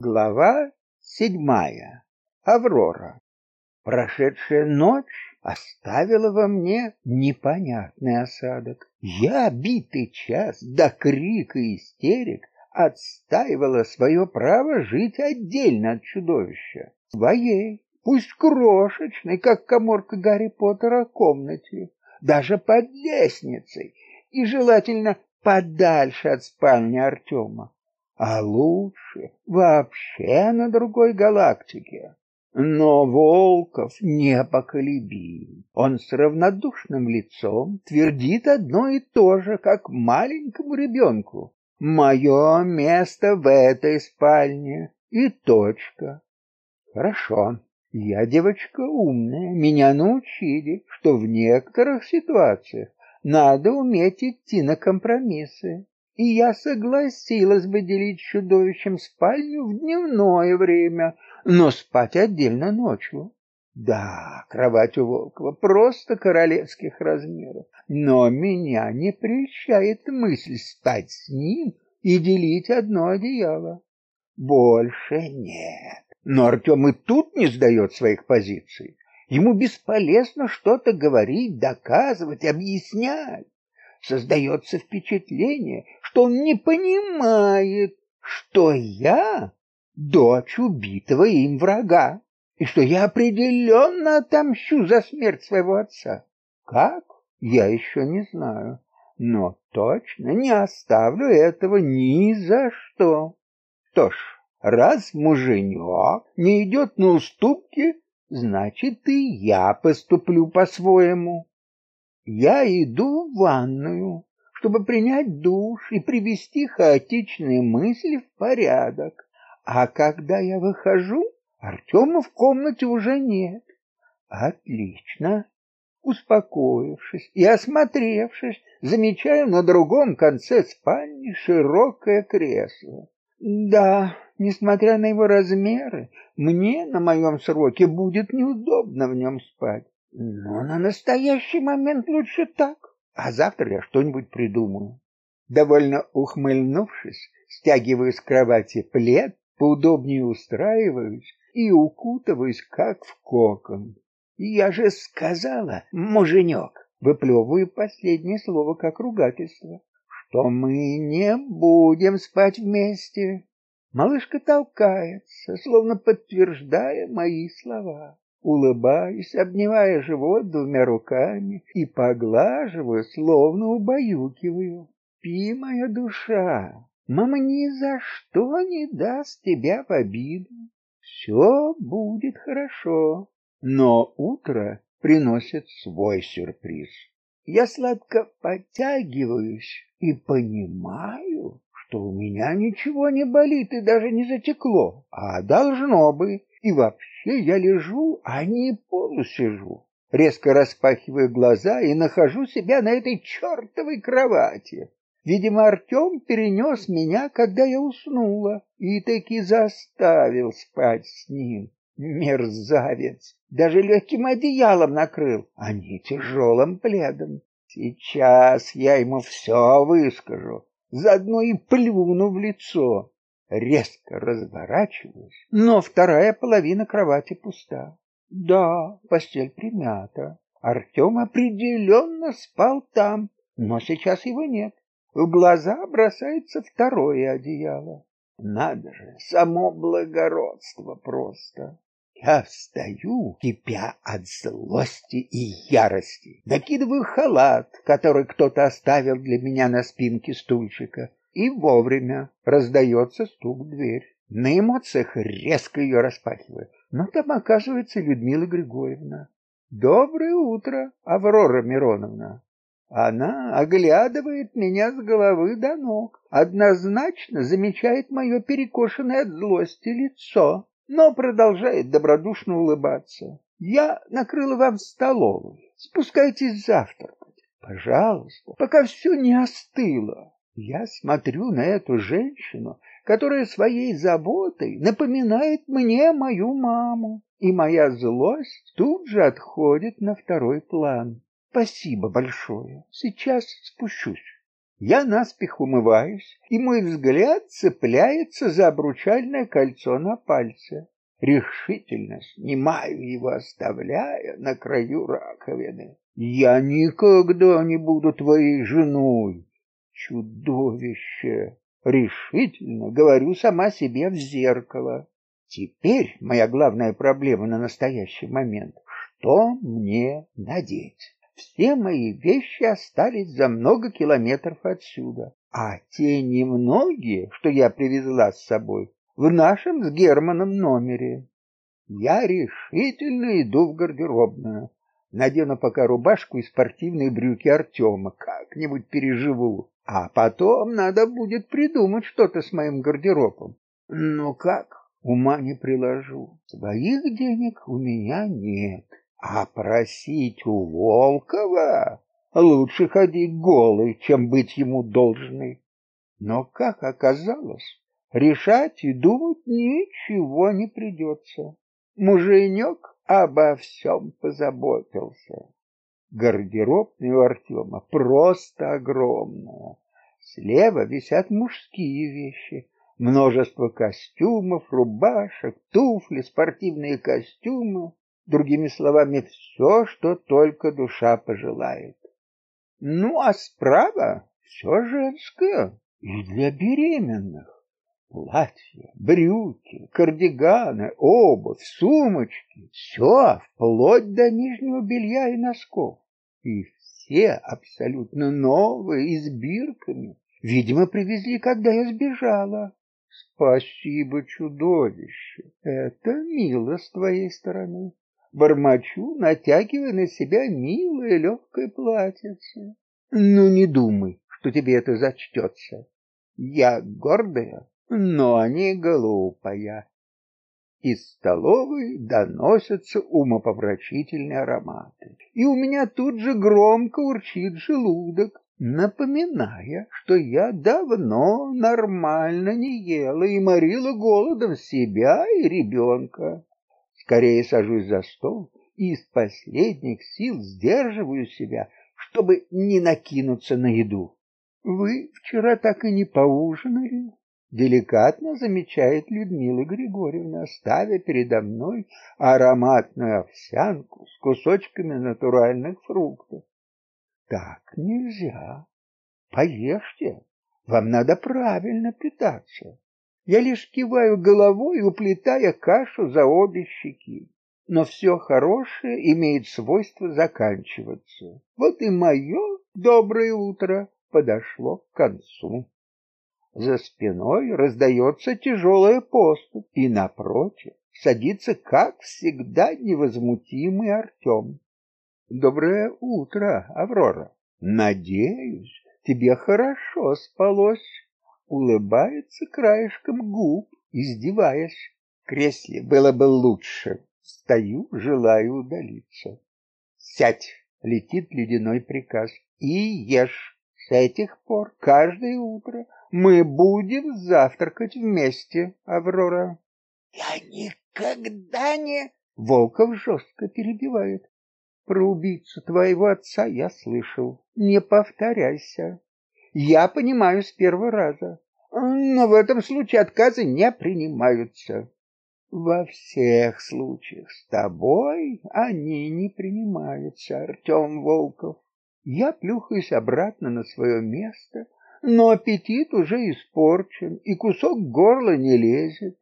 Глава седьмая. Аврора. Прошедшая ночь оставила во мне непонятный осадок. Я битый час до крика и истерик отстаивала свое право жить отдельно от чудовища, своей, пусть крошечной, как каморка Гарри Поттера, комнате, даже под лестницей, и желательно подальше от спальни Артема а лучше вообще на другой галактике. Но Волков непоколебим. Он с равнодушным лицом твердит одно и то же, как маленькому ребенку. «Мое место в этой спальне» и точка. Хорошо, я девочка умная, меня научили, что в некоторых ситуациях надо уметь идти на компромиссы и я согласилась бы делить чудовищем спальню в дневное время, но спать отдельно ночью. Да, кровать у Волкова просто королевских размеров, но меня не прельщает мысль спать с ним и делить одно одеяло. Больше нет. Но Артем и тут не сдает своих позиций. Ему бесполезно что-то говорить, доказывать, объяснять. Создается впечатление, что он не понимает, что я дочь убитого им врага, и что я определенно отомщу за смерть своего отца. Как? Я еще не знаю, но точно не оставлю этого ни за что. Что ж, раз муженек не идет на уступки, значит и я поступлю по-своему. Я иду в ванную, чтобы принять душ и привести хаотичные мысли в порядок. А когда я выхожу, Артема в комнате уже нет. Отлично. Успокоившись и осмотревшись, замечаю на другом конце спальни широкое кресло. Да, несмотря на его размеры, мне на моем сроке будет неудобно в нем спать. Но на настоящий момент лучше так а завтра я что-нибудь придумаю. Довольно ухмыльнувшись, стягиваю с кровати плед, поудобнее устраиваюсь и укутываюсь, как в кокон. Я же сказала, муженек, выплевываю последнее слово как ругательство, что мы не будем спать вместе. Малышка толкается, словно подтверждая мои слова улыбаясь, обнимая живот двумя руками и поглаживаю, словно убаюкиваю. Пи, моя душа, мама ни за что не даст тебя в обиду. Все будет хорошо. Но утро приносит свой сюрприз. Я сладко подтягиваюсь и понимаю, что у меня ничего не болит и даже не затекло, а должно бы. И вообще я лежу, а не полусижу. Резко распахиваю глаза и нахожу себя на этой чертовой кровати. Видимо, Артем перенес меня, когда я уснула, и таки заставил спать с ним. Мерзавец! Даже легким одеялом накрыл, а не тяжелым пледом. Сейчас я ему все выскажу, заодно и плюну в лицо. Резко разворачиваюсь, но вторая половина кровати пуста. Да, постель примята. Артем определенно спал там, но сейчас его нет. В глаза бросается второе одеяло. Надо же, само благородство просто. Я встаю, кипя от злости и ярости. Накидываю халат, который кто-то оставил для меня на спинке стульчика, и вовремя раздается стук в дверь. На эмоциях резко ее распахиваю, но там оказывается Людмила Григорьевна. Доброе утро, Аврора Мироновна. Она оглядывает меня с головы до ног, однозначно замечает мое перекошенное от злости лицо, но продолжает добродушно улыбаться. Я накрыла вам столовую. Спускайтесь завтракать. Пожалуйста, пока все не остыло. Я смотрю на эту женщину, которая своей заботой напоминает мне мою маму, и моя злость тут же отходит на второй план. Спасибо большое. Сейчас спущусь. Я наспех умываюсь, и мой взгляд цепляется за обручальное кольцо на пальце. Решительно снимаю его, оставляя на краю раковины. Я никогда не буду твоей женой. Чудовище! Решительно говорю сама себе в зеркало. Теперь моя главная проблема на настоящий момент — что мне надеть? Все мои вещи остались за много километров отсюда, а те немногие, что я привезла с собой, в нашем с Германом номере. Я решительно иду в гардеробную. Надену пока рубашку и спортивные брюки Артема, как-нибудь переживу. А потом надо будет придумать что-то с моим гардеробом. Но как? Ума не приложу. Своих денег у меня нет. А просить у Волкова лучше ходить голый, чем быть ему должной. Но, как оказалось, решать и думать ничего не придется. Муженек обо всем позаботился. Гардеробная у Артема просто огромная. Слева висят мужские вещи, множество костюмов, рубашек, туфли, спортивные костюмы, другими словами, все, что только душа пожелает. Ну, а справа все женское и для беременных. Платья, брюки, кардиганы, обувь, сумочки, все, вплоть до нижнего белья и носков. И все абсолютно новые, и с бирками. Видимо, привезли, когда я сбежала. Спасибо, чудовище. Это мило с твоей стороны. Бормочу, натягивая на себя милое легкое платьице. Ну, не думай, что тебе это зачтется. Я гордая, но не глупая. Из столовой доносятся умопомрачительные ароматы, и у меня тут же громко урчит желудок напоминая, что я давно нормально не ела и морила голодом себя и ребенка. Скорее сажусь за стол и из последних сил сдерживаю себя, чтобы не накинуться на еду. Вы вчера так и не поужинали? Деликатно замечает Людмила Григорьевна, ставя передо мной ароматную овсянку с кусочками натуральных фруктов. Так нельзя. Поешьте. Вам надо правильно питаться. Я лишь киваю головой, уплетая кашу за обе щеки. Но все хорошее имеет свойство заканчиваться. Вот и мое доброе утро подошло к концу. За спиной раздается тяжелая поступь, и напротив садится, как всегда, невозмутимый Артем. Доброе утро, Аврора. Надеюсь, тебе хорошо спалось. Улыбается краешком губ, издеваясь. В кресле было бы лучше. Стою, желаю удалиться. Сядь, летит ледяной приказ. И ешь. С этих пор каждое утро мы будем завтракать вместе, Аврора. Я никогда не Волков жестко перебивает. Про убийцу твоего отца я слышал. Не повторяйся. Я понимаю с первого раза. Но в этом случае отказы не принимаются. Во всех случаях с тобой они не принимаются, Артем Волков. Я плюхаюсь обратно на свое место, но аппетит уже испорчен, и кусок горла не лезет.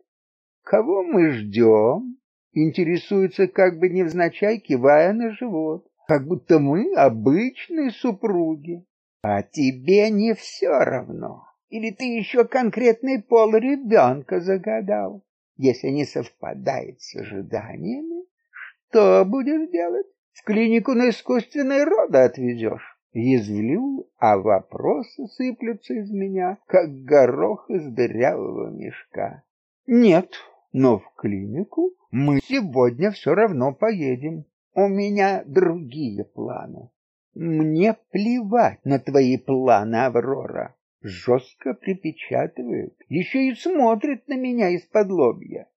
Кого мы ждем? интересуется как бы невзначай, кивая на живот, как будто мы обычные супруги. А тебе не все равно. Или ты еще конкретный пол ребенка загадал? Если не совпадает с ожиданиями, что будешь делать? В клинику на искусственные роды отвезешь? Язвлю, а вопросы сыплются из меня, как горох из дырявого мешка. Нет, но в клинику мы сегодня все равно поедем. У меня другие планы. Мне плевать на твои планы, Аврора. Жестко припечатывает, еще и смотрит на меня из-под лобья.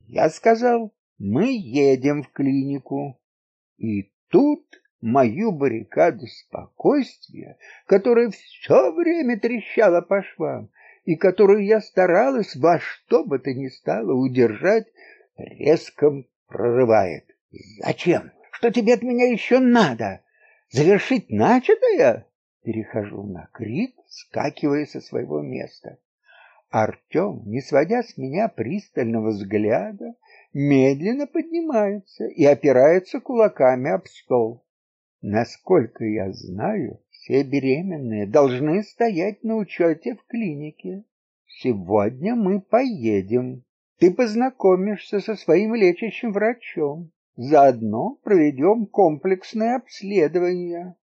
Я сказал, мы едем в клинику. И тут мою баррикаду спокойствия, которая все время трещала по швам и которую я старалась во что бы то ни стало удержать, резко прорывает. Зачем? Что тебе от меня еще надо? Завершить начатое? Перехожу на крик, скакивая со своего места. Артем, не сводя с меня пристального взгляда, медленно поднимается и опирается кулаками об стол. Насколько я знаю, все беременные должны стоять на учете в клинике. Сегодня мы поедем. Ты познакомишься со своим лечащим врачом. Заодно проведем комплексное обследование.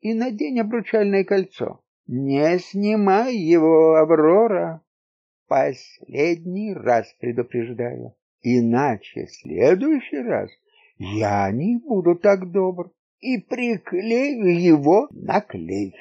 И надень обручальное кольцо. Не снимай его, Аврора. Последний раз предупреждаю. Иначе в следующий раз я не буду так добр и приклею его на клей.